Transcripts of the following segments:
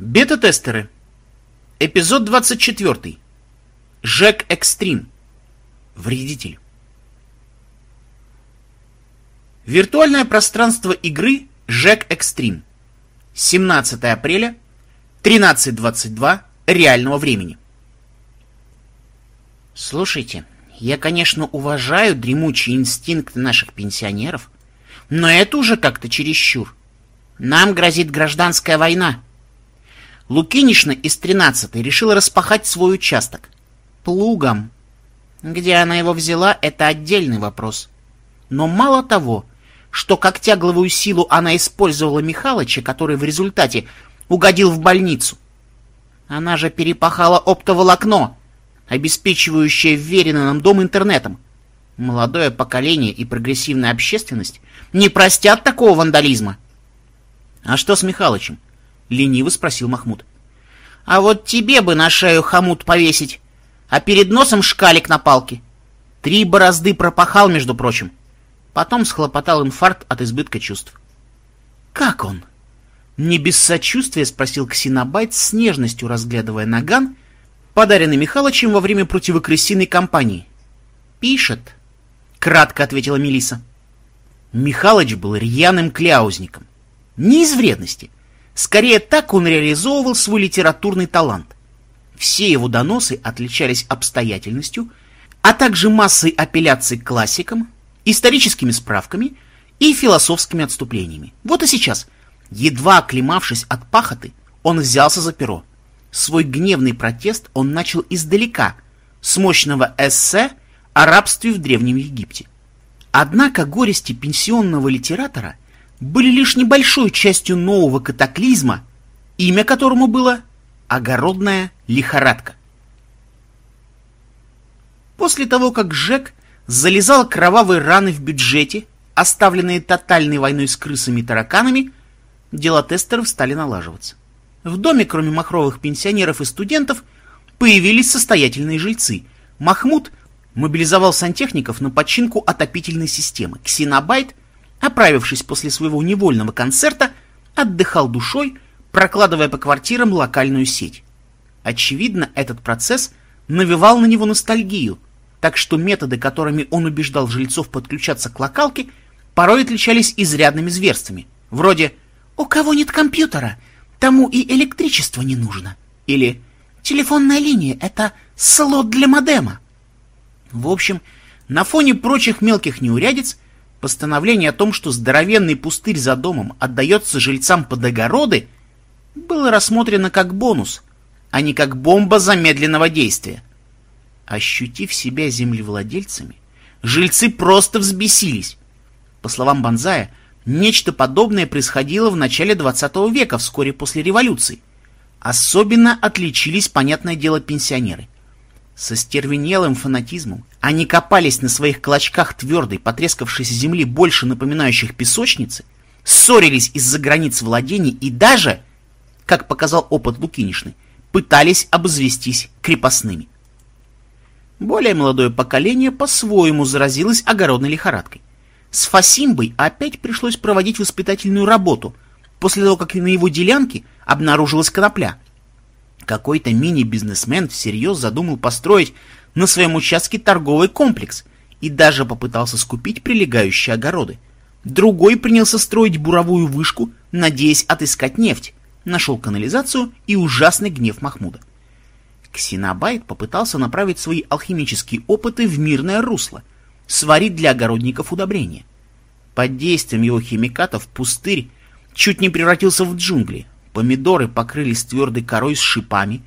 Бета-тестеры. Эпизод 24. Жек Экстрим. Вредитель. Виртуальное пространство игры Жек Экстрим. 17 апреля, 13.22 реального времени. Слушайте, я, конечно, уважаю дремучие инстинкты наших пенсионеров, но это уже как-то чересчур. Нам грозит гражданская война. Лукинишна из 13-й решила распахать свой участок. Плугом. Где она его взяла, это отдельный вопрос. Но мало того, что как тягловую силу она использовала Михалыча, который в результате угодил в больницу. Она же перепахала оптоволокно, обеспечивающее вверенный нам дом интернетом. Молодое поколение и прогрессивная общественность не простят такого вандализма. — А что с Михалычем? — лениво спросил Махмуд. — А вот тебе бы на шею хомут повесить, а перед носом шкалик на палке. Три борозды пропахал, между прочим. Потом схлопотал инфаркт от избытка чувств. — Как он? Не без сочувствия спросил Ксенобайт с нежностью, разглядывая наган, подаренный Михалычем во время противокрысиной кампании. — Пишет, — кратко ответила Мелиса. Михалыч был рьяным кляузником. Не из вредности — Скорее так он реализовывал свой литературный талант. Все его доносы отличались обстоятельностью, а также массой апелляций к классикам, историческими справками и философскими отступлениями. Вот и сейчас, едва оклемавшись от пахоты, он взялся за перо. Свой гневный протест он начал издалека, с мощного эссе о рабстве в Древнем Египте. Однако горести пенсионного литератора были лишь небольшой частью нового катаклизма, имя которому было «Огородная лихорадка». После того, как Жек залезал кровавые раны в бюджете, оставленные тотальной войной с крысами и тараканами, дела тестеров стали налаживаться. В доме, кроме махровых пенсионеров и студентов, появились состоятельные жильцы. Махмуд мобилизовал сантехников на починку отопительной системы. Ксенобайт оправившись после своего невольного концерта, отдыхал душой, прокладывая по квартирам локальную сеть. Очевидно, этот процесс навевал на него ностальгию, так что методы, которыми он убеждал жильцов подключаться к локалке, порой отличались изрядными зверствами, вроде «У кого нет компьютера, тому и электричество не нужно» или «Телефонная линия — это слот для модема». В общем, на фоне прочих мелких неурядиц Постановление о том, что здоровенный пустырь за домом отдается жильцам под огороды, было рассмотрено как бонус, а не как бомба замедленного действия. Ощутив себя землевладельцами, жильцы просто взбесились. По словам Бонзая, нечто подобное происходило в начале 20 века, вскоре после революции. Особенно отличились, понятное дело, пенсионеры – со стервенелым фанатизмом они копались на своих клочках твердой, потрескавшейся земли, больше напоминающих песочницы, ссорились из-за границ владений и даже, как показал опыт Лукинишны, пытались обозвестись крепостными. Более молодое поколение по-своему заразилось огородной лихорадкой. С Фасимбой опять пришлось проводить воспитательную работу, после того, как на его делянке обнаружилась конопля – какой-то мини-бизнесмен всерьез задумал построить на своем участке торговый комплекс и даже попытался скупить прилегающие огороды. Другой принялся строить буровую вышку, надеясь отыскать нефть. Нашел канализацию и ужасный гнев Махмуда. Ксенобайт попытался направить свои алхимические опыты в мирное русло, сварить для огородников удобрения. Под действием его химикатов пустырь чуть не превратился в джунгли, Помидоры покрылись твердой корой с шипами.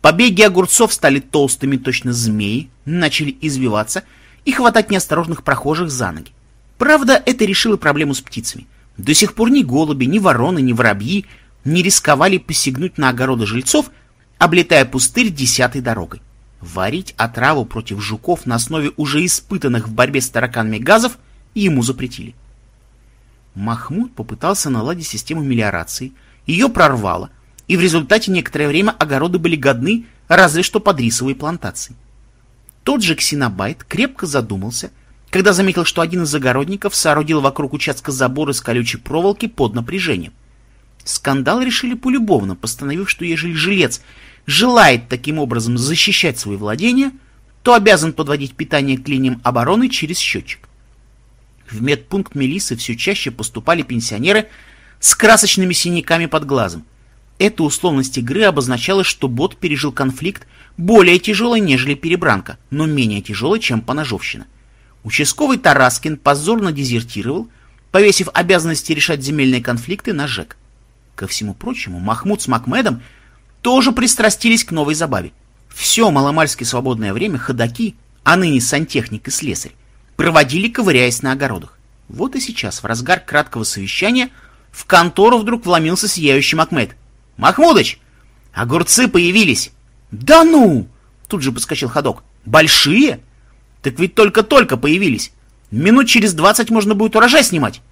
Побеги огурцов стали толстыми, точно змеи, начали извиваться и хватать неосторожных прохожих за ноги. Правда, это решило проблему с птицами. До сих пор ни голуби, ни вороны, ни воробьи не рисковали посягнуть на огороды жильцов, облетая пустырь десятой дорогой. Варить отраву против жуков на основе уже испытанных в борьбе с тараканами газов ему запретили. Махмуд попытался наладить систему мелиорации, ее прорвало, и в результате некоторое время огороды были годны разве что под рисовые плантации. Тот же Ксенобайт крепко задумался, когда заметил, что один из огородников соорудил вокруг участка забор из колючей проволоки под напряжением. Скандал решили полюбовно, постановив, что ежели жилец желает таким образом защищать свои владения, то обязан подводить питание к линиям обороны через счетчик. В медпункт Мелисы все чаще поступали пенсионеры с красочными синяками под глазом. Эта условность игры обозначала, что бот пережил конфликт более тяжелый, нежели перебранка, но менее тяжелый, чем поножовщина. Участковый Тараскин позорно дезертировал, повесив обязанности решать земельные конфликты на ЖЭК. Ко всему прочему, Махмуд с Макмедом тоже пристрастились к новой забаве. Все маломальски свободное время ходаки, а ныне сантехник и слесарь, проводили, ковыряясь на огородах. Вот и сейчас, в разгар краткого совещания, в контору вдруг вломился сияющий Макмед. «Махмудыч, огурцы появились!» «Да ну!» — тут же подскочил ходок. «Большие? Так ведь только-только появились. Минут через двадцать можно будет урожай снимать».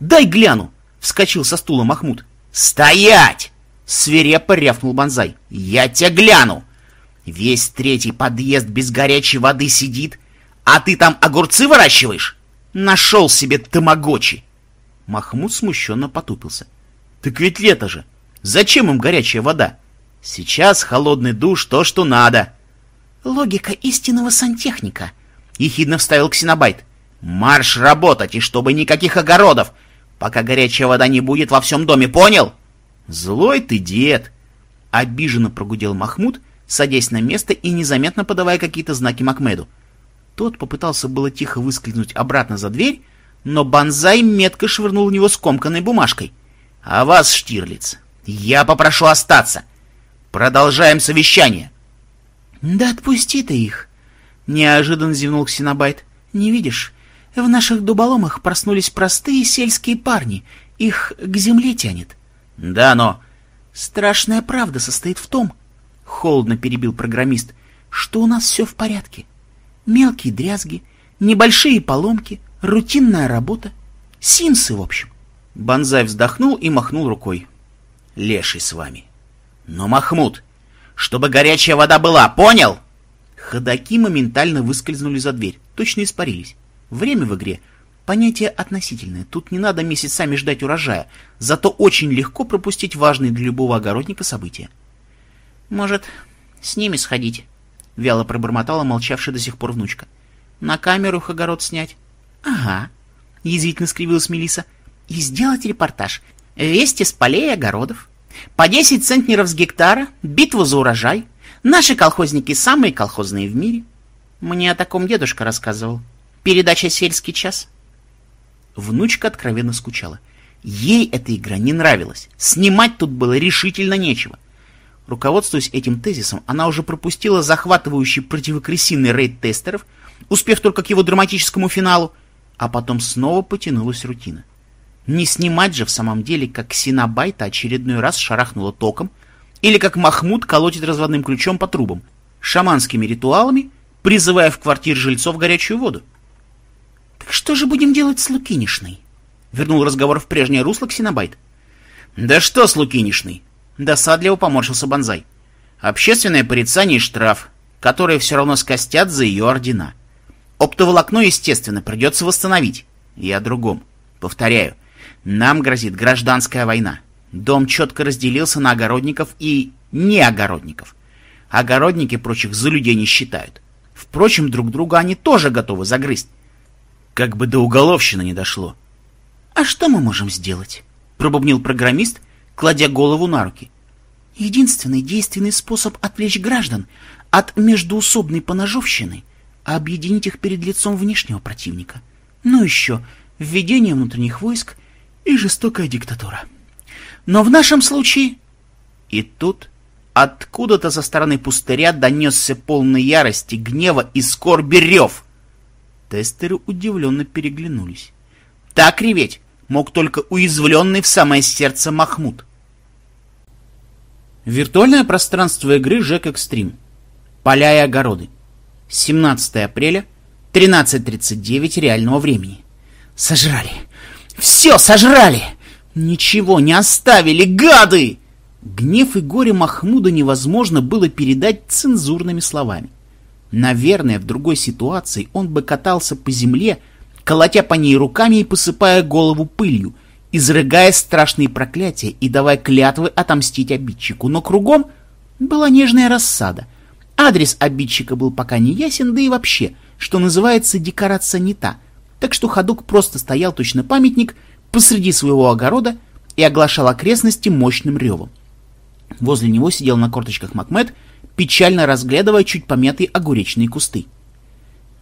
«Дай гляну!» — вскочил со стула Махмуд. «Стоять!» — свирепо рявкнул Бонзай. «Я тебя гляну! Весь третий подъезд без горячей воды сидит, а ты там огурцы выращиваешь? Нашел себе тамагочи!» Махмуд смущенно потупился. «Так ведь лето же! Зачем им горячая вода? Сейчас холодный душ то, что надо!» «Логика истинного сантехника!» — ехидно вставил Ксенобайт. «Марш работать, и чтобы никаких огородов! пока горячая вода не будет во всем доме, понял? Злой ты дед! Обиженно прогудел Махмуд, садясь на место и незаметно подавая какие-то знаки Макмеду. Тот попытался было тихо выскользнуть обратно за дверь, но Банзай метко швырнул в него скомканной бумажкой. «А вас, Штирлиц, я попрошу остаться. Продолжаем совещание». «Да отпусти ты их!» — неожиданно зевнул Ксенобайт. «Не видишь, в наших дуболомах проснулись простые сельские парни. Их к земле тянет. — Да, но... — Страшная правда состоит в том, — холодно перебил программист, — что у нас все в порядке. Мелкие дрязги, небольшие поломки, рутинная работа. Симсы, в общем. Бонзай вздохнул и махнул рукой. — Леший с вами. — Но, Махмуд, чтобы горячая вода была, понял? Ходаки моментально выскользнули за дверь, точно испарились. Время в игре — понятие относительное. Тут не надо месяцами ждать урожая, зато очень легко пропустить важные для любого огородника события. «Может, с ними сходить?» — вяло пробормотала молчавшая до сих пор внучка. «На камеру их огород снять?» «Ага», — язвительно скривилась Мелиса. «И сделать репортаж. Вести с полей и огородов. По 10 центнеров с гектара, битву за урожай. Наши колхозники самые колхозные в мире. Мне о таком дедушка рассказывал. Передача «Сельский час». Внучка откровенно скучала. Ей эта игра не нравилась. Снимать тут было решительно нечего. Руководствуясь этим тезисом, она уже пропустила захватывающий противокрысиный рейд тестеров, успев только к его драматическому финалу, а потом снова потянулась рутина. Не снимать же в самом деле, как Синабайта очередной раз шарахнула током, или как Махмуд колотит разводным ключом по трубам, шаманскими ритуалами, призывая в квартире жильцов горячую воду. Так что же будем делать с Лукинишной? Вернул разговор в прежнее русло Ксенобайт. Да что с Лукинишной? Досадливо поморщился Бонзай. Общественное порицание и штраф, которые все равно скостят за ее ордена. Оптоволокно, естественно, придется восстановить. И о другом. Повторяю, нам грозит гражданская война. Дом четко разделился на огородников и неогородников. Огородники прочих за людей не считают. Впрочем, друг друга они тоже готовы загрызть. Как бы до уголовщины не дошло. — А что мы можем сделать? — пробубнил программист, кладя голову на руки. — Единственный действенный способ отвлечь граждан от междуусобной поножовщины — объединить их перед лицом внешнего противника. Ну еще введение внутренних войск и жестокая диктатура. Но в нашем случае... И тут откуда-то со стороны пустыря донесся полный ярости, гнева и скорби рев — Тестеры удивленно переглянулись. Так реветь мог только уязвленный в самое сердце Махмуд. Виртуальное пространство игры ЖЭК Экстрим. Поля и огороды. 17 апреля, 13.39 реального времени. Сожрали. Все сожрали! Ничего не оставили, гады! Гнев и горе Махмуда невозможно было передать цензурными словами. Наверное, в другой ситуации он бы катался по земле, колотя по ней руками и посыпая голову пылью, изрыгая страшные проклятия и давая клятвы отомстить обидчику, но кругом была нежная рассада. Адрес обидчика был пока не ясен, да и вообще, что называется, декорация не та, так что ходук просто стоял точно памятник посреди своего огорода и оглашал окрестности мощным ревом. Возле него сидел на корточках Макмед, печально разглядывая чуть помятые огуречные кусты.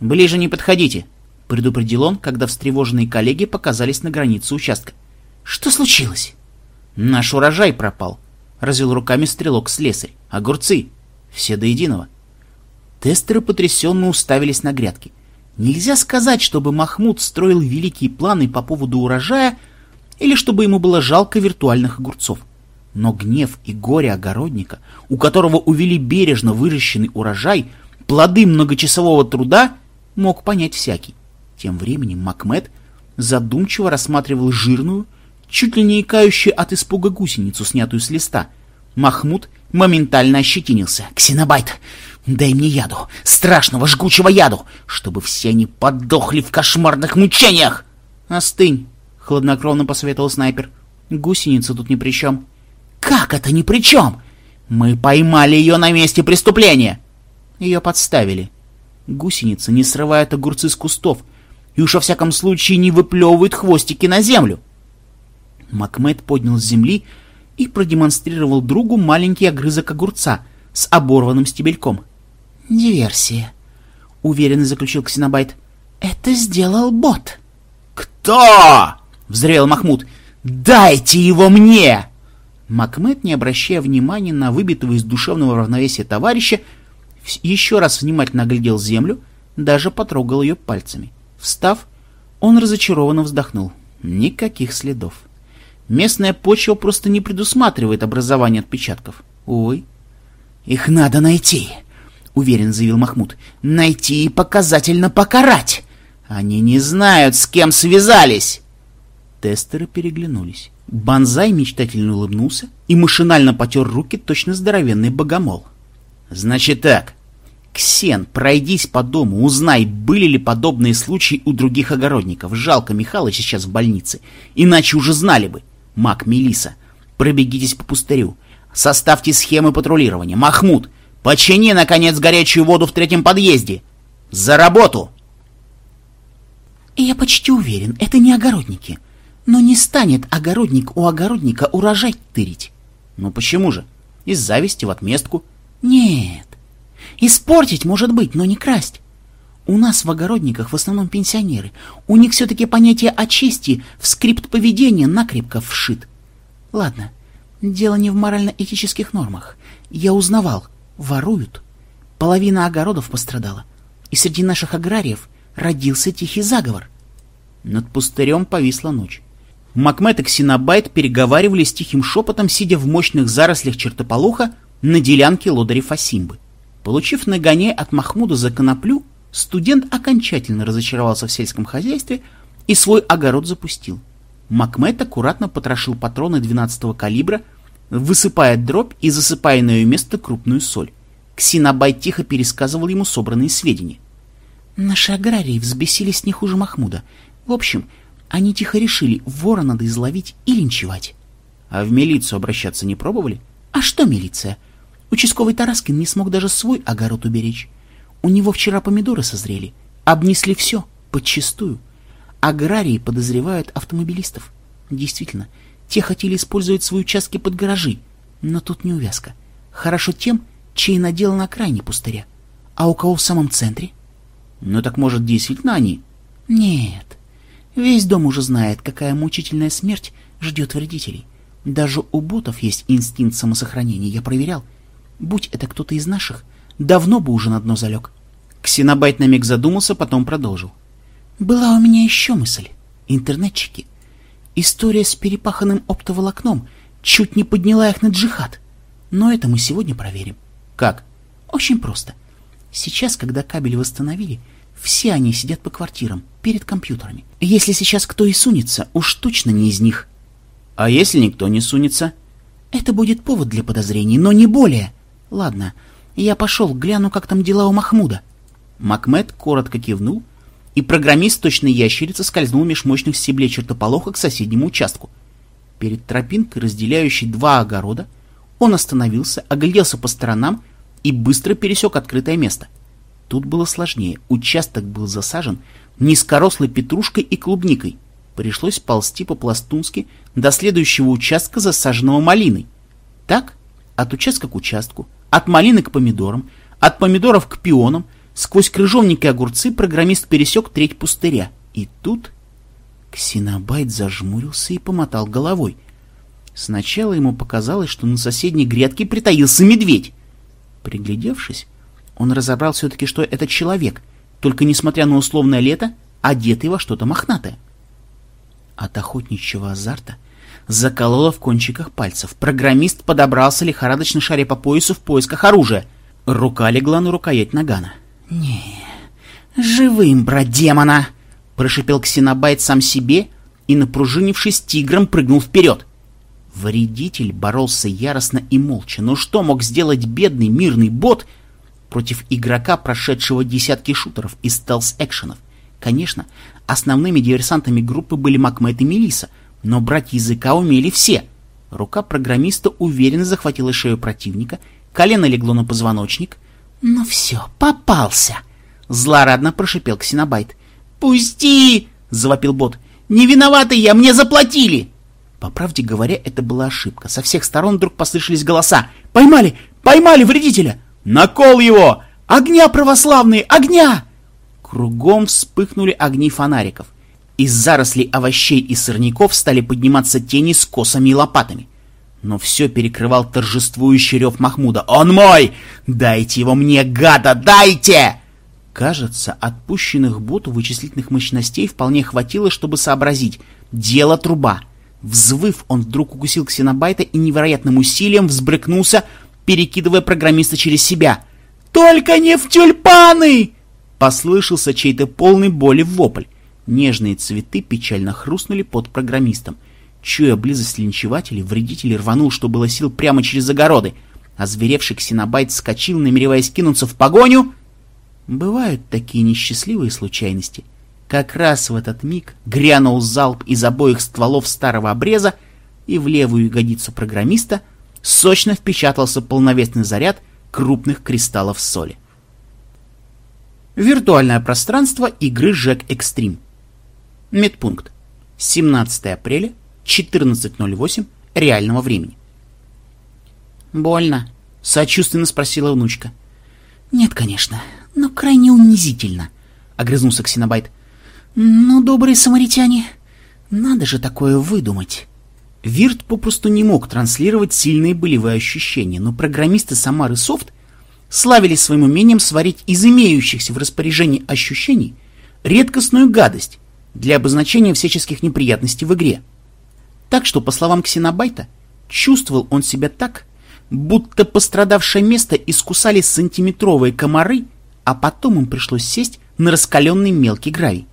«Ближе не подходите», — предупредил он, когда встревоженные коллеги показались на границе участка. «Что случилось?» «Наш урожай пропал», — развел руками стрелок-слесарь. «Огурцы. Все до единого». Тестеры потрясенно уставились на грядки. Нельзя сказать, чтобы Махмуд строил великие планы по поводу урожая или чтобы ему было жалко виртуальных огурцов. Но гнев и горе огородника, у которого увели бережно выращенный урожай, плоды многочасового труда, мог понять всякий. Тем временем Макмед задумчиво рассматривал жирную, чуть ли не икающую от испуга гусеницу, снятую с листа. Махмуд моментально ощетинился. «Ксенобайт, дай мне яду, страшного жгучего яду, чтобы все они подохли в кошмарных мучениях!» «Остынь», — хладнокровно посоветовал снайпер. «Гусеница тут ни при чем». «Как это ни при чем? Мы поймали ее на месте преступления!» Ее подставили. Гусеница не срывает огурцы с кустов и уж во всяком случае не выплевывает хвостики на землю. Макмед поднял с земли и продемонстрировал другу маленький огрызок огурца с оборванным стебельком. «Диверсия», — уверенно заключил Ксенобайт. «Это сделал бот». «Кто?» — взревел Махмуд. «Дайте его мне!» Макмед, не обращая внимания на выбитого из душевного равновесия товарища, еще раз внимательно оглядел землю, даже потрогал ее пальцами. Встав, он разочарованно вздохнул. Никаких следов. Местная почва просто не предусматривает образование отпечатков. Увы. «Их надо найти», — уверенно заявил Махмуд. «Найти и показательно покарать. Они не знают, с кем связались». Тестеры переглянулись. Банзай мечтательно улыбнулся и машинально потер руки точно здоровенный богомол. «Значит так. Ксен, пройдись по дому, узнай, были ли подобные случаи у других огородников. Жалко Михалыч сейчас в больнице, иначе уже знали бы. Мак Мелиса, пробегитесь по пустырю. Составьте схемы патрулирования. Махмуд, почини, наконец, горячую воду в третьем подъезде. За работу!» «Я почти уверен, это не огородники», но не станет огородник у огородника урожай тырить. Ну почему же? Из зависти в отместку? Нет. Испортить может быть, но не красть. У нас в огородниках в основном пенсионеры. У них все-таки понятие о чести в скрипт поведения накрепко вшит. Ладно, дело не в морально-этических нормах. Я узнавал, воруют. Половина огородов пострадала. И среди наших аграриев родился тихий заговор. Над пустырем повисла ночь. Макмед и Ксенобайт переговаривались тихим шепотом, сидя в мощных зарослях чертополоха на делянке лодыря Фасимбы. Получив нагоне от Махмуда за коноплю, студент окончательно разочаровался в сельском хозяйстве и свой огород запустил. Макмед аккуратно потрошил патроны 12-го калибра, высыпая дробь и засыпая на ее место крупную соль. Ксенобайт тихо пересказывал ему собранные сведения. «Наши аграрии взбесились не хуже Махмуда. В общем, они тихо решили, вора надо изловить и линчевать. А в милицию обращаться не пробовали? А что милиция? Участковый Тараскин не смог даже свой огород уберечь. У него вчера помидоры созрели. Обнесли все, подчистую. Аграрии подозревают автомобилистов. Действительно, те хотели использовать свои участки под гаражи. Но тут не увязка. Хорошо тем, чей надел на крайне пустыря. А у кого в самом центре? Ну так может, действительно они? Нет. Весь дом уже знает, какая мучительная смерть ждет вредителей. Даже у ботов есть инстинкт самосохранения, я проверял. Будь это кто-то из наших, давно бы уже на дно залег. Ксенобайт на миг задумался, потом продолжил. Была у меня еще мысль. Интернетчики. История с перепаханным оптоволокном чуть не подняла их на джихад. Но это мы сегодня проверим. Как? Очень просто. Сейчас, когда кабель восстановили, все они сидят по квартирам, перед компьютерами. Если сейчас кто и сунется, уж точно не из них. А если никто не сунется? Это будет повод для подозрений, но не более. Ладно, я пошел, гляну, как там дела у Махмуда. Макмед коротко кивнул, и программист точно ящерица скользнул меж мощных стеблей чертополоха к соседнему участку — Перед тропинкой, разделяющей два огорода, он остановился, огляделся по сторонам и быстро пересек открытое место. Тут было сложнее. Участок был засажен низкорослой петрушкой и клубникой. Пришлось ползти по-пластунски до следующего участка, засаженного малиной. Так, от участка к участку, от малины к помидорам, от помидоров к пионам, сквозь крыжовники и огурцы программист пересек треть пустыря. И тут Ксенобайт зажмурился и помотал головой. Сначала ему показалось, что на соседней грядке притаился медведь. Приглядевшись, он разобрал все-таки, что это человек, только, несмотря на условное лето, одетый во что-то мохнатое. От охотничьего азарта закололо в кончиках пальцев. Программист подобрался лихорадочно шаря по поясу в поисках оружия. Рука легла на рукоять нагана. «Не, живым, брат демона!» Прошипел Ксенобайт сам себе и, напружинившись, тигром прыгнул вперед. Вредитель боролся яростно и молча, но что мог сделать бедный мирный бот против игрока, прошедшего десятки шутеров и стелс-экшенов? Конечно, основными диверсантами группы были Макмед и Мелиса, но брать языка умели все. Рука программиста уверенно захватила шею противника, колено легло на позвоночник. «Ну все, попался!» Злорадно прошипел Ксенобайт. «Пусти!» — завопил бот. «Не виноваты я, мне заплатили!» По правде говоря, это была ошибка. Со всех сторон вдруг послышались голоса. «Поймали! Поймали вредителя! Накол его! Огня православные! Огня!» Кругом вспыхнули огни фонариков. Из зарослей овощей и сорняков стали подниматься тени с косами и лопатами. Но все перекрывал торжествующий рев Махмуда. «Он мой! Дайте его мне, гада, дайте!» Кажется, отпущенных боту вычислительных мощностей вполне хватило, чтобы сообразить. Дело труба. Взвыв, он вдруг укусил ксенобайта и невероятным усилием взбрыкнулся, перекидывая программиста через себя. «Только не в тюльпаны!» Послышался чей-то полный боли вопль. Нежные цветы печально хрустнули под программистом. Чуя близость линчевателей, вредитель рванул, что было сил, прямо через огороды. Озверевший ксенобайт вскочил, намереваясь кинуться в погоню, Бывают такие несчастливые случайности. Как раз в этот миг грянул залп из обоих стволов старого обреза, и в левую ягодицу программиста сочно впечатался полновесный заряд крупных кристаллов соли. Виртуальное пространство игры Jack Extreme. Медпункт. 17 апреля, 14.08 реального времени. «Больно?» — сочувственно спросила внучка. «Нет, конечно но крайне унизительно, — огрызнулся Ксенобайт. — Ну, добрые самаритяне, надо же такое выдумать. Вирт попросту не мог транслировать сильные болевые ощущения, но программисты Самары Софт славились своим умением сварить из имеющихся в распоряжении ощущений редкостную гадость для обозначения всяческих неприятностей в игре. Так что, по словам Ксенобайта, чувствовал он себя так, будто пострадавшее место искусали сантиметровые комары а потом им пришлось сесть на раскаленный мелкий гравий.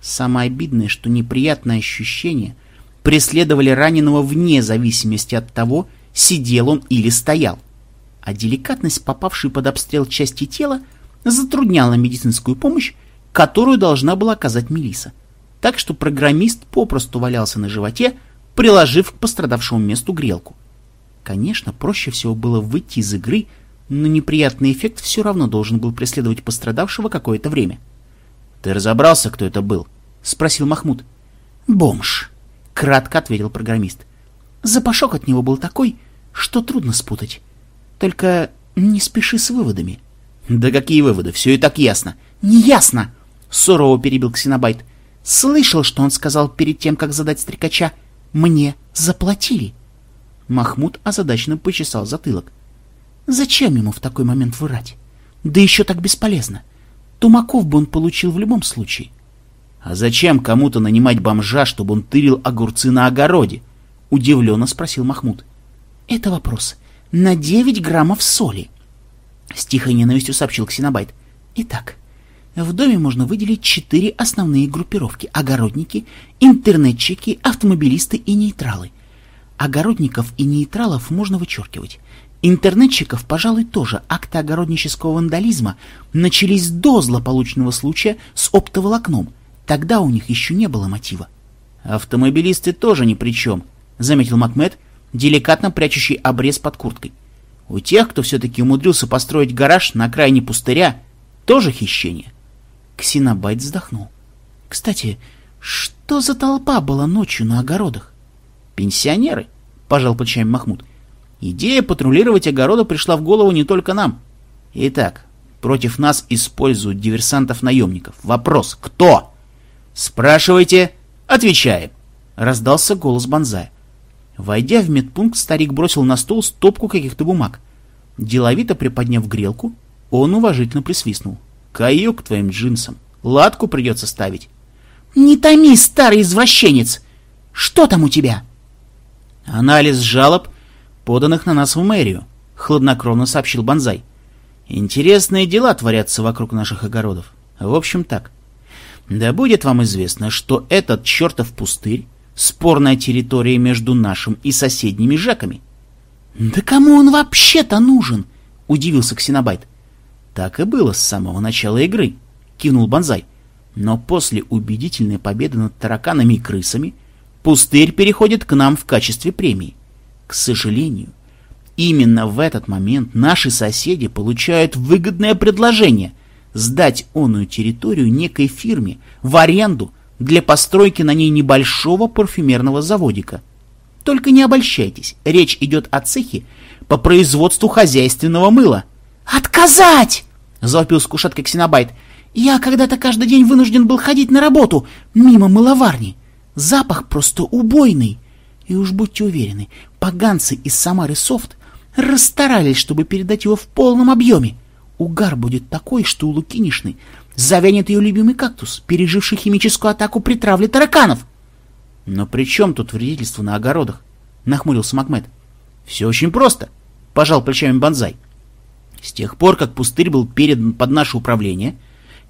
Самое обидное, что неприятные ощущения преследовали раненого вне зависимости от того, сидел он или стоял. А деликатность попавшей под обстрел части тела затрудняла медицинскую помощь, которую должна была оказать Мелиса. Так что программист попросту валялся на животе, приложив к пострадавшему месту грелку. Конечно, проще всего было выйти из игры но неприятный эффект все равно должен был преследовать пострадавшего какое-то время. — Ты разобрался, кто это был? — спросил Махмуд. — Бомж, — кратко ответил программист. Запашок от него был такой, что трудно спутать. Только не спеши с выводами. — Да какие выводы? Все и так ясно. — Не ясно! — сурово перебил Ксенобайт. — Слышал, что он сказал перед тем, как задать стрекача. Мне заплатили. Махмуд озадаченно почесал затылок. — Зачем ему в такой момент врать? Да еще так бесполезно. Тумаков бы он получил в любом случае. А зачем кому-то нанимать бомжа, чтобы он тырил огурцы на огороде? Удивленно спросил Махмуд. Это вопрос. На 9 граммов соли. С тихой ненавистью сообщил Ксенобайт. Итак, в доме можно выделить четыре основные группировки. Огородники, интернетчики, автомобилисты и нейтралы. Огородников и нейтралов можно вычеркивать. Интернетчиков, пожалуй, тоже акты огороднического вандализма начались до злополучного случая с оптоволокном. Тогда у них еще не было мотива. Автомобилисты тоже ни при чем, заметил Макмед, деликатно прячущий обрез под курткой. У тех, кто все-таки умудрился построить гараж на окраине пустыря, тоже хищение. Ксенобайт вздохнул. Кстати, что за толпа была ночью на огородах? Пенсионеры, пожал плечами Махмуд. Идея патрулировать огороды пришла в голову не только нам. Итак, против нас используют диверсантов-наемников. Вопрос, кто? Спрашивайте, отвечаем. Раздался голос Бонзая. Войдя в медпункт, старик бросил на стол стопку каких-то бумаг. Деловито приподняв грелку, он уважительно присвистнул. «Каюк твоим джинсам! Ладку придется ставить!» «Не томи, старый извращенец! Что там у тебя?» «Анализ жалоб, поданных на нас в мэрию», — хладнокровно сообщил Бонзай. «Интересные дела творятся вокруг наших огородов. В общем так. Да будет вам известно, что этот чертов пустырь спорная территория между нашим и соседними Жеками. «Да кому он вообще-то нужен?» — удивился Ксенобайт. «Так и было с самого начала игры», — кивнул Бонзай. «Но после убедительной победы над тараканами и крысами пустырь переходит к нам в качестве премии. К сожалению, именно в этот момент наши соседи получают выгодное предложение сдать оную территорию некой фирме в аренду для постройки на ней небольшого парфюмерного заводика. Только не обольщайтесь, речь идет о цехе по производству хозяйственного мыла. «Отказать!» — завопил с кушеткой Ксенобайт. «Я когда-то каждый день вынужден был ходить на работу мимо мыловарни. Запах просто убойный. И уж будьте уверены, поганцы из Самары Софт расстарались, чтобы передать его в полном объеме. Угар будет такой, что у Лукинишны Завянет ее любимый кактус, переживший химическую атаку при травле тараканов. — Но при чем тут вредительство на огородах? — нахмурился Макмед. — Все очень просто, — пожал плечами Бонзай. С тех пор, как пустырь был передан под наше управление,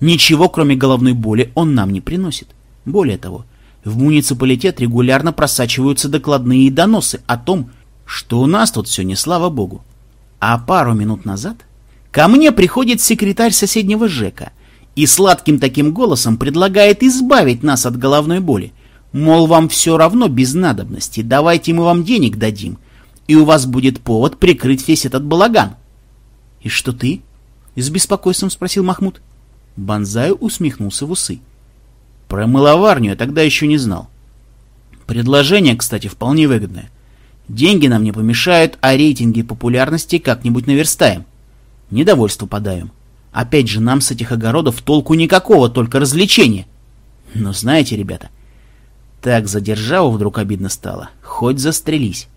ничего, кроме головной боли, он нам не приносит. Более того, в муниципалитет регулярно просачиваются докладные доносы о том, что у нас тут все не слава богу. А пару минут назад ко мне приходит секретарь соседнего ЖЭКа — и сладким таким голосом предлагает избавить нас от головной боли. Мол, вам все равно без надобности, давайте мы вам денег дадим, и у вас будет повод прикрыть весь этот балаган. — И что ты? — с беспокойством спросил Махмуд. Бонзаю усмехнулся в усы. — Про мыловарню я тогда еще не знал. Предложение, кстати, вполне выгодное. Деньги нам не помешают, а рейтинги популярности как-нибудь наверстаем. Недовольство подаем. — Опять же, нам с этих огородов толку никакого, только развлечения. Но знаете, ребята, так за державу вдруг обидно стало. Хоть застрелись.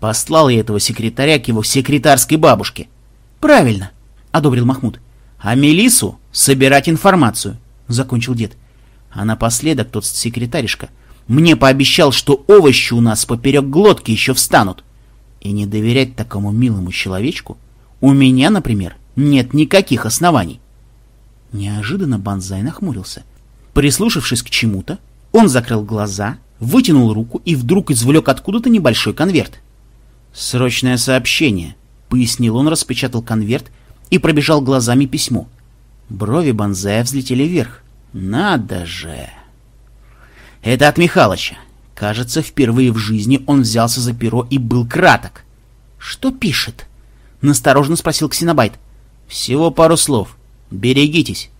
Послал я этого секретаря к его секретарской бабушке. Правильно, одобрил Махмуд. А Мелису собирать информацию, закончил дед. А напоследок тот секретаришка мне пообещал, что овощи у нас поперек глотки еще встанут. И не доверять такому милому человечку у меня, например, нет никаких оснований. Неожиданно Банзай нахмурился. Прислушавшись к чему-то, он закрыл глаза, вытянул руку и вдруг извлек откуда-то небольшой конверт. «Срочное сообщение», — пояснил он, распечатал конверт и пробежал глазами письмо. Брови Банзая взлетели вверх. «Надо же!» «Это от Михалыча. Кажется, впервые в жизни он взялся за перо и был краток». «Что пишет?» — настороженно спросил Ксенобайт. Всего пару слов. Берегитесь.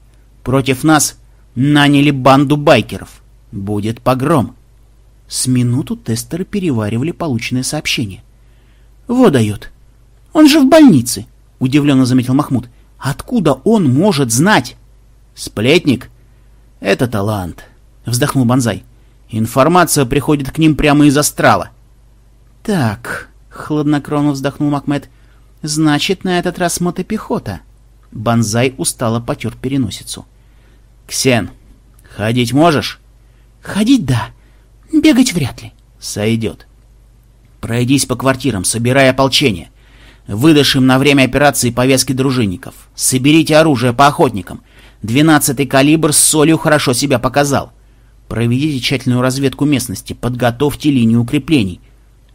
Против нас наняли банду байкеров. Будет погром. С минуту тестеры переваривали полученное сообщение. «Вот дает. Он же в больнице», — удивленно заметил Махмуд. «Откуда он может знать?» «Сплетник? Это талант», — вздохнул Бонзай. «Информация приходит к ним прямо из астрала». «Так», — хладнокровно вздохнул Макмед, Значит, на этот раз мотопехота. Бонзай устало потер переносицу. Ксен, ходить можешь? Ходить да. Бегать вряд ли. Сойдет. Пройдись по квартирам, собирай ополчение. Выдашь им на время операции повязки дружинников. Соберите оружие по охотникам. Двенадцатый калибр с солью хорошо себя показал. Проведите тщательную разведку местности, подготовьте линию укреплений.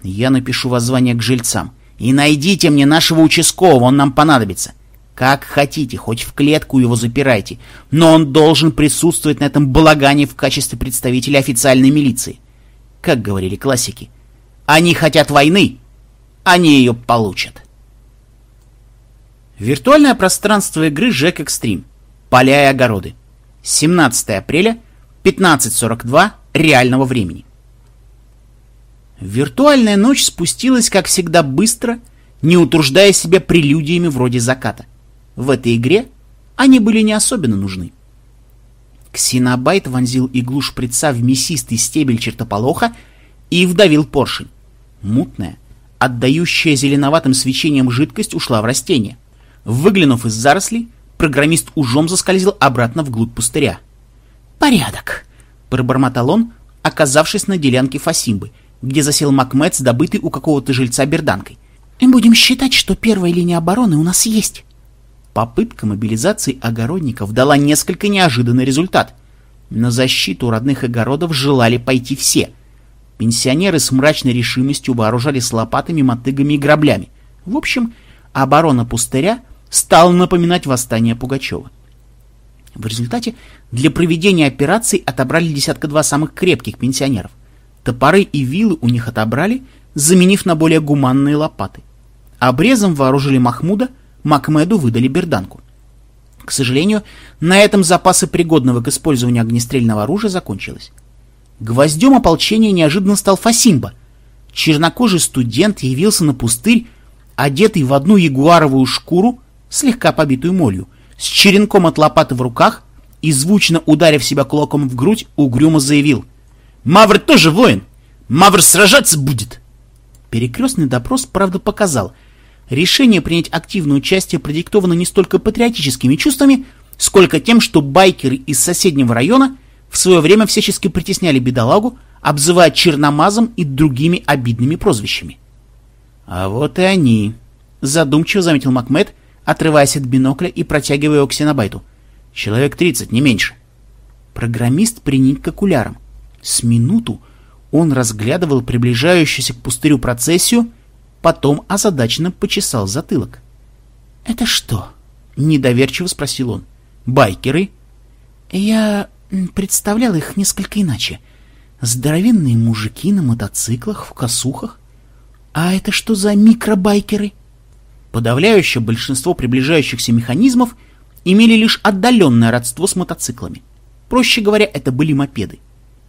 Я напишу воззвание к жильцам. И найдите мне нашего участкового, он нам понадобится. Как хотите, хоть в клетку его запирайте, но он должен присутствовать на этом балагане в качестве представителя официальной милиции. Как говорили классики, Они хотят войны. Они ее получат. Виртуальное пространство игры Jack Extreme. Поля и огороды. 17 апреля, 15.42 реального времени. Виртуальная ночь спустилась, как всегда, быстро, не утруждая себя прелюдиями вроде заката. В этой игре они были не особенно нужны. Ксенобайт вонзил иглу шприца в мясистый стебель чертополоха и вдавил поршень. Мутная, отдающая зеленоватым свечением жидкость ушла в растение. Выглянув из зарослей, программист ужом заскользил обратно вглубь пустыря. «Порядок!» — пробормотал он, оказавшись на делянке Фасимбы, где засел Макмед с добытой у какого-то жильца берданкой. «Будем считать, что первая линия обороны у нас есть». Попытка мобилизации огородников дала несколько неожиданный результат. На защиту родных огородов желали пойти все. Пенсионеры с мрачной решимостью вооружались лопатами, мотыгами и граблями. В общем, оборона пустыря стала напоминать восстание Пугачева. В результате для проведения операций отобрали десятка-два самых крепких пенсионеров. Топоры и вилы у них отобрали, заменив на более гуманные лопаты. Обрезом вооружили Махмуда, Макмеду выдали берданку. К сожалению, на этом запасы пригодного к использованию огнестрельного оружия закончились. Гвоздем ополчения неожиданно стал Фасимба. Чернокожий студент явился на пустырь, одетый в одну ягуаровую шкуру, слегка побитую молью, с черенком от лопаты в руках и, звучно ударив себя кулаком в грудь, угрюмо заявил «Мавр тоже воин! Мавр сражаться будет!» Перекрестный допрос, правда, показал — решение принять активное участие продиктовано не столько патриотическими чувствами, сколько тем, что байкеры из соседнего района в свое время всячески притесняли бедолагу, обзывая черномазом и другими обидными прозвищами. «А вот и они», — задумчиво заметил Макмед, отрываясь от бинокля и протягивая его к Синобайту. «Человек тридцать, не меньше». Программист приник к окулярам. С минуту он разглядывал приближающуюся к пустырю процессию, Потом озадаченно почесал затылок. «Это что?» — недоверчиво спросил он. «Байкеры?» «Я представлял их несколько иначе. Здоровенные мужики на мотоциклах, в косухах. А это что за микробайкеры?» Подавляющее большинство приближающихся механизмов имели лишь отдаленное родство с мотоциклами. Проще говоря, это были мопеды.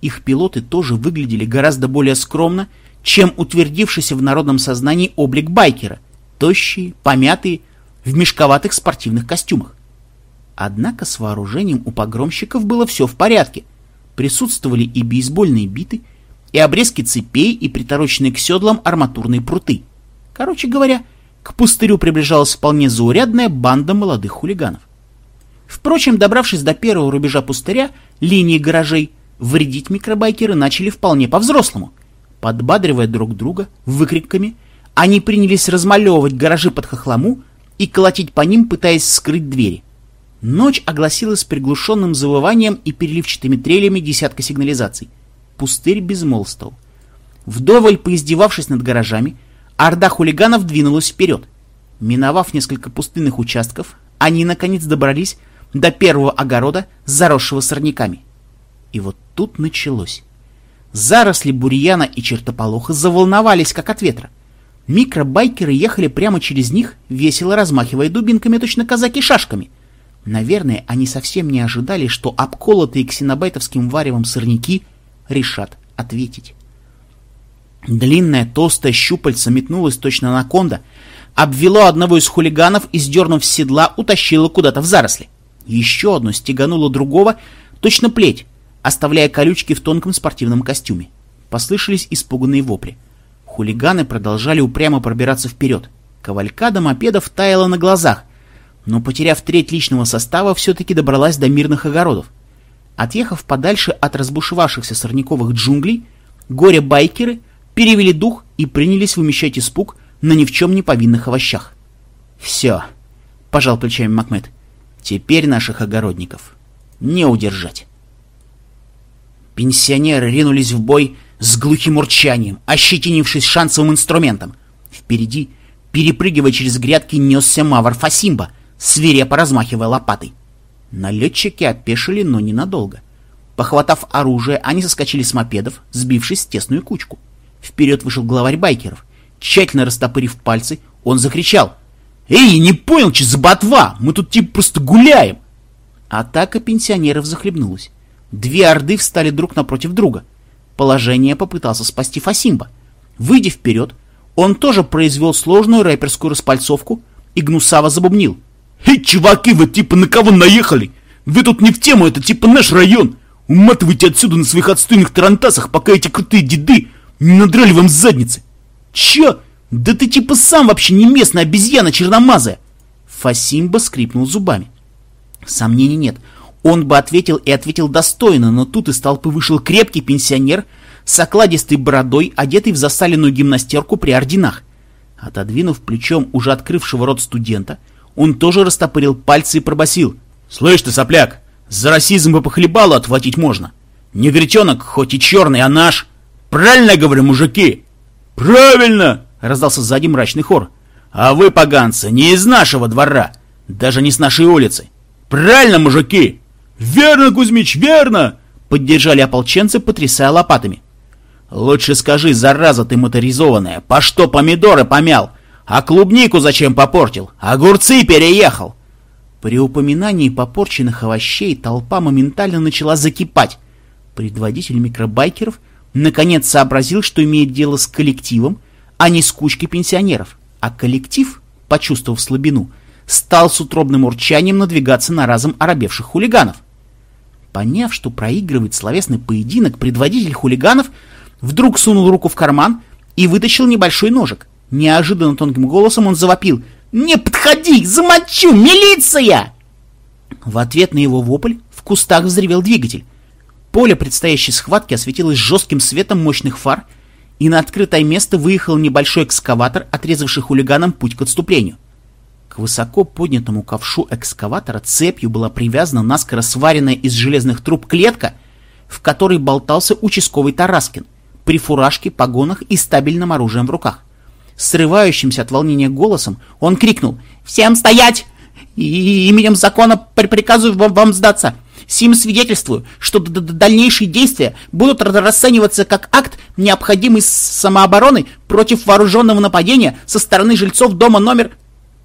Их пилоты тоже выглядели гораздо более скромно чем утвердившийся в народном сознании облик байкера, тощие, помятые, в мешковатых спортивных костюмах. Однако с вооружением у погромщиков было все в порядке. Присутствовали и бейсбольные биты, и обрезки цепей, и притороченные к седлам арматурные пруты. Короче говоря, к пустырю приближалась вполне заурядная банда молодых хулиганов. Впрочем, добравшись до первого рубежа пустыря, линии гаражей, вредить микробайкеры начали вполне по-взрослому. Подбадривая друг друга выкриками, они принялись размалевывать гаражи под хохлому и колотить по ним, пытаясь скрыть двери. Ночь огласилась приглушенным завыванием и переливчатыми трелями десятка сигнализаций. Пустырь безмолвствовал. Вдоволь поиздевавшись над гаражами, орда хулиганов двинулась вперед. Миновав несколько пустынных участков, они, наконец, добрались до первого огорода, заросшего сорняками. И вот тут началось. Заросли бурьяна и чертополоха заволновались, как от ветра. Микробайкеры ехали прямо через них, весело размахивая дубинками, точно казаки шашками. Наверное, они совсем не ожидали, что обколотые ксенобайтовским варевом сорняки решат ответить. Длинная толстая щупальца метнулась точно на конда, обвело одного из хулиганов и, сдернув седла, утащило куда-то в заросли. Еще одно стегануло другого, точно плеть, оставляя колючки в тонком спортивном костюме. Послышались испуганные вопли. Хулиганы продолжали упрямо пробираться вперед. Кавалькада мопедов таяла на глазах, но, потеряв треть личного состава, все-таки добралась до мирных огородов. Отъехав подальше от разбушевавшихся сорняковых джунглей, горе-байкеры перевели дух и принялись вымещать испуг на ни в чем не повинных овощах. «Все», — пожал плечами Макмед, — «теперь наших огородников не удержать». Пенсионеры ринулись в бой с глухим урчанием, ощетинившись шансовым инструментом. Впереди, перепрыгивая через грядки, несся Мавр Фасимба, свирепо размахивая лопатой. Налетчики опешили, но ненадолго. Похватав оружие, они соскочили с мопедов, сбившись в тесную кучку. Вперед вышел главарь байкеров. Тщательно растопырив пальцы, он закричал. «Эй, не понял, че за ботва? Мы тут типа просто гуляем!» Атака пенсионеров захлебнулась. Две орды встали друг напротив друга. Положение попытался спасти Фасимба. Выйдя вперед, он тоже произвел сложную рэперскую распальцовку и гнусаво забубнил. «Эй, чуваки, вы типа на кого наехали? Вы тут не в тему, это типа наш район. Уматывайте отсюда на своих отстойных тарантасах, пока эти крутые деды не надрали вам задницы. Чё? Да ты типа сам вообще не местная обезьяна черномазая. Фасимба скрипнул зубами. Сомнений нет. Он бы ответил и ответил достойно, но тут из толпы вышел крепкий пенсионер с окладистой бородой, одетый в засаленную гимнастерку при орденах. Отодвинув плечом уже открывшего рот студента, он тоже растопырил пальцы и пробасил: «Слышь ты, сопляк, за расизм бы похлебалу отхватить можно. Негритенок хоть и черный, а наш. Правильно говорю, мужики?» «Правильно!» — раздался сзади мрачный хор. «А вы, поганцы, не из нашего двора, даже не с нашей улицы. Правильно, мужики?» «Верно, Кузьмич, верно!» — поддержали ополченцы, потрясая лопатами. «Лучше скажи, зараза ты моторизованная, по что помидоры помял? А клубнику зачем попортил? Огурцы переехал!» При упоминании попорченных овощей толпа моментально начала закипать. Предводитель микробайкеров наконец сообразил, что имеет дело с коллективом, а не с кучкой пенсионеров. А коллектив, почувствовав слабину, стал с утробным урчанием надвигаться на разом оробевших хулиганов. Поняв, что проигрывает словесный поединок, предводитель хулиганов вдруг сунул руку в карман и вытащил небольшой ножик. Неожиданно тонким голосом он завопил «Не подходи! Замочу! Милиция!» В ответ на его вопль в кустах взревел двигатель. Поле предстоящей схватки осветилось жестким светом мощных фар, и на открытое место выехал небольшой экскаватор, отрезавший хулиганам путь к отступлению. К высоко поднятому ковшу экскаватора цепью была привязана наскоро сваренная из железных труб клетка, в которой болтался участковый Тараскин при фуражке, погонах и стабильном оружием в руках. Срывающимся от волнения голосом он крикнул «Всем стоять! И именем закона приказываю вам сдаться! Сим свидетельствую, что дальнейшие действия будут расцениваться как акт необходимой самообороны против вооруженного нападения со стороны жильцов дома номер...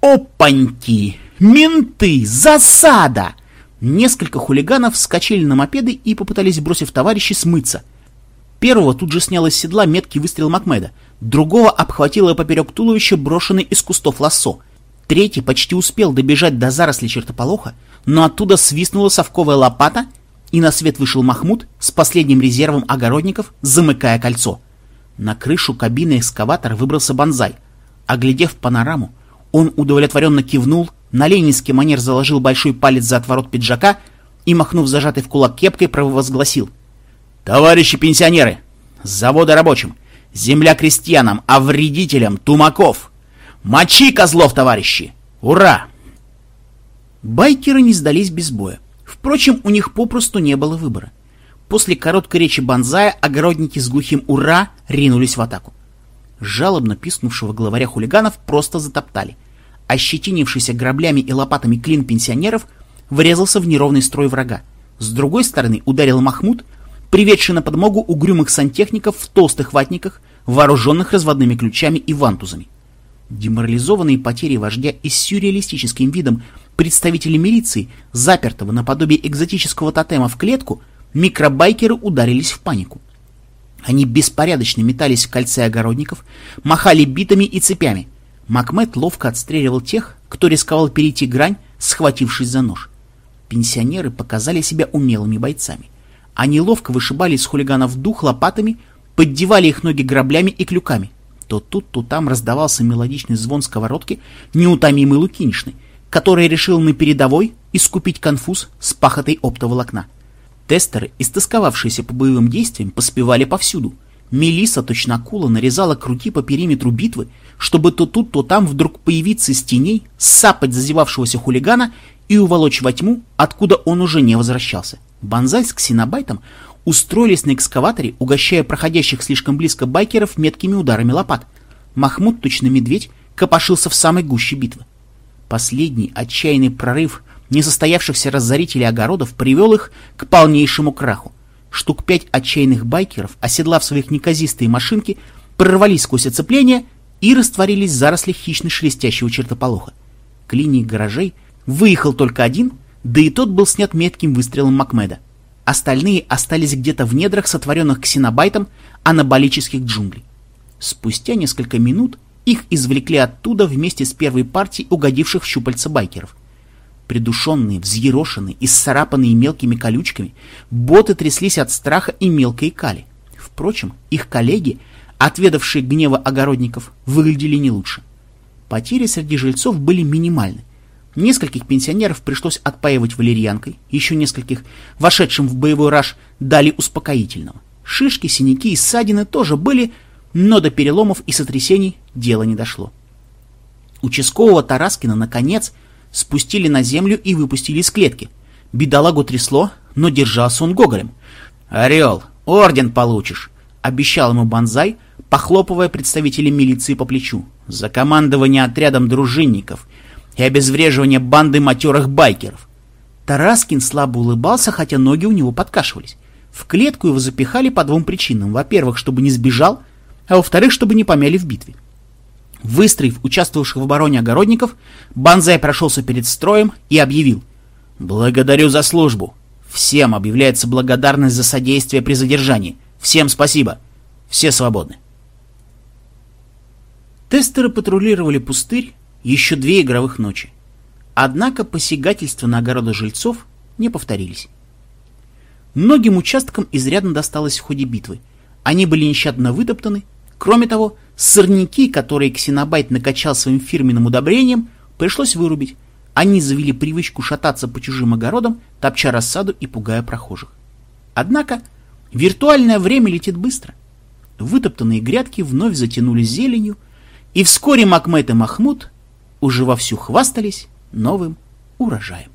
Опаньки! Менты! Засада! Несколько хулиганов вскочили на мопеды и попытались, бросив товарищей, смыться. Первого тут же снял из седла меткий выстрел Макмеда, другого обхватило поперек туловища брошенный из кустов лассо. Третий почти успел добежать до заросли чертополоха, но оттуда свистнула совковая лопата, и на свет вышел Махмуд с последним резервом огородников, замыкая кольцо. На крышу кабины экскаватора выбрался Бонзай. Оглядев панораму, он удовлетворенно кивнул, на ленинский манер заложил большой палец за отворот пиджака и, махнув зажатой в кулак кепкой, провозгласил. «Товарищи пенсионеры! С завода рабочим! Земля крестьянам, а вредителям тумаков! Мочи козлов, товарищи! Ура!» Байкеры не сдались без боя. Впрочем, у них попросту не было выбора. После короткой речи Бонзая огородники с глухим «Ура!» ринулись в атаку. Жалобно пискнувшего главаря хулиганов просто затоптали. Ощетинившийся граблями и лопатами клин пенсионеров врезался в неровный строй врага. С другой стороны ударил Махмуд, приведший на подмогу угрюмых сантехников в толстых ватниках, вооруженных разводными ключами и вантузами. Деморализованные потери вождя и с сюрреалистическим видом представители милиции, запертого наподобие экзотического тотема в клетку, микробайкеры ударились в панику. Они беспорядочно метались в кольце огородников, махали битами и цепями. Макмед ловко отстреливал тех, кто рисковал перейти грань, схватившись за нож. Пенсионеры показали себя умелыми бойцами. Они ловко вышибали из хулиганов дух лопатами, поддевали их ноги граблями и клюками. То тут, то там раздавался мелодичный звон сковородки неутомимой Лукинишны, который решил на передовой искупить конфуз с пахотой оптоволокна. Тестеры, истосковавшиеся по боевым действиям, поспевали повсюду. Мелиса, точно акула, нарезала круги по периметру битвы, чтобы то тут, то там вдруг появиться из теней, сапать зазевавшегося хулигана и уволочь во тьму, откуда он уже не возвращался. Бонзай с ксенобайтом устроились на экскаваторе, угощая проходящих слишком близко байкеров меткими ударами лопат. Махмуд, точно медведь, копошился в самой гуще битвы. Последний отчаянный прорыв несостоявшихся разорителей огородов привел их к полнейшему краху. Штук пять отчаянных байкеров, оседлав своих неказистые машинки, прорвались сквозь оцепление и растворились в зарослях хищно шелестящего чертополоха. К линии гаражей выехал только один, да и тот был снят метким выстрелом Макмеда. Остальные остались где-то в недрах, сотворенных ксенобайтом анаболических джунглей. Спустя несколько минут их извлекли оттуда вместе с первой партией угодивших в щупальца байкеров. Придушенные, взъерошенные и сцарапанные мелкими колючками, боты тряслись от страха и мелкой кали. Впрочем, их коллеги, отведавшие гнева огородников, выглядели не лучше. Потери среди жильцов были минимальны. Нескольких пенсионеров пришлось отпаивать валерьянкой, еще нескольких, вошедшим в боевой раж, дали успокоительного. Шишки, синяки и ссадины тоже были, но до переломов и сотрясений дело не дошло. Участкового Тараскина, наконец, спустили на землю и выпустили из клетки. Бедолагу трясло, но держался он гоголем. «Орел, орден получишь!» — обещал ему Бонзай, похлопывая представителя милиции по плечу. «За командование отрядом дружинников и обезвреживание банды матерых байкеров!» Тараскин слабо улыбался, хотя ноги у него подкашивались. В клетку его запихали по двум причинам. Во-первых, чтобы не сбежал, а во-вторых, чтобы не помяли в битве. Выстроив участвовавших в обороне огородников, Банзай прошелся перед строем и объявил «Благодарю за службу. Всем объявляется благодарность за содействие при задержании. Всем спасибо. Все свободны». Тестеры патрулировали пустырь еще две игровых ночи. Однако посягательства на огороды жильцов не повторились. Многим участкам изрядно досталось в ходе битвы. Они были нещадно вытоптаны, Кроме того, сорняки, которые Ксенобайт накачал своим фирменным удобрением, пришлось вырубить. Они завели привычку шататься по чужим огородам, топча рассаду и пугая прохожих. Однако виртуальное время летит быстро. Вытоптанные грядки вновь затянулись зеленью, и вскоре Макмед и Махмуд уже вовсю хвастались новым урожаем.